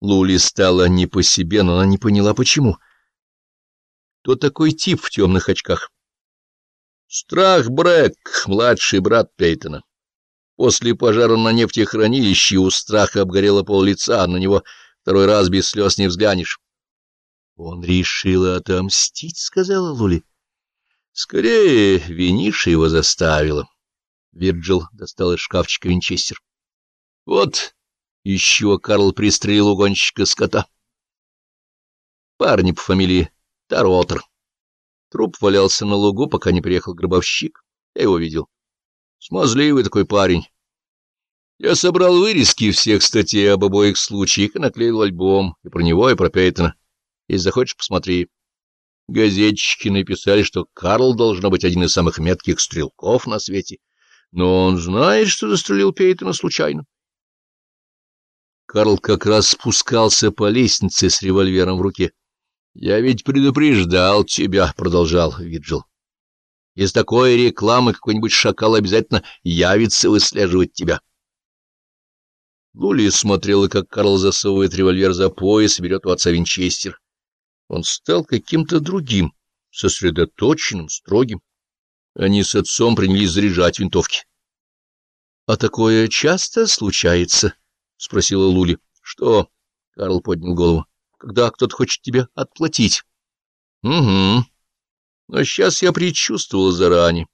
Лули стала не по себе, но она не поняла, почему. Кто такой тип в темных очках? Страх Брэк, младший брат Пейтона. После пожара на нефтехранилище у страха обгорело пол лица, на него второй раз без слез не взглянешь. — Он решил отомстить, — сказала Лули. — Скорее, виниша его заставила. Вирджил достал из шкафчика винчестер. — Вот, еще Карл пристрелил угонщика скота. Парни по фамилии Таротер. Труп валялся на лугу, пока не приехал гробовщик. Я его видел. Смазливый такой парень. Я собрал вырезки всех статей об обоих случаях и наклеил альбом, и про него, и про Пейтона. Если захочешь, посмотри. Газетчики написали, что Карл должно быть один из самых метких стрелков на свете, но он знает, что застрелил Пейтона случайно. Карл как раз спускался по лестнице с револьвером в руке. — Я ведь предупреждал тебя, — продолжал Виджил. Из такой рекламы какой-нибудь шакал обязательно явится выслеживать тебя. Лули смотрела, как Карл засовывает револьвер за пояс и берет у отца винчестер. Он стал каким-то другим, сосредоточенным, строгим. Они с отцом принялись заряжать винтовки. — А такое часто случается? — спросила Лули. — Что? — Карл поднял голову. — Когда кто-то хочет тебе отплатить. — Угу. Но сейчас я предчувствовал заранее.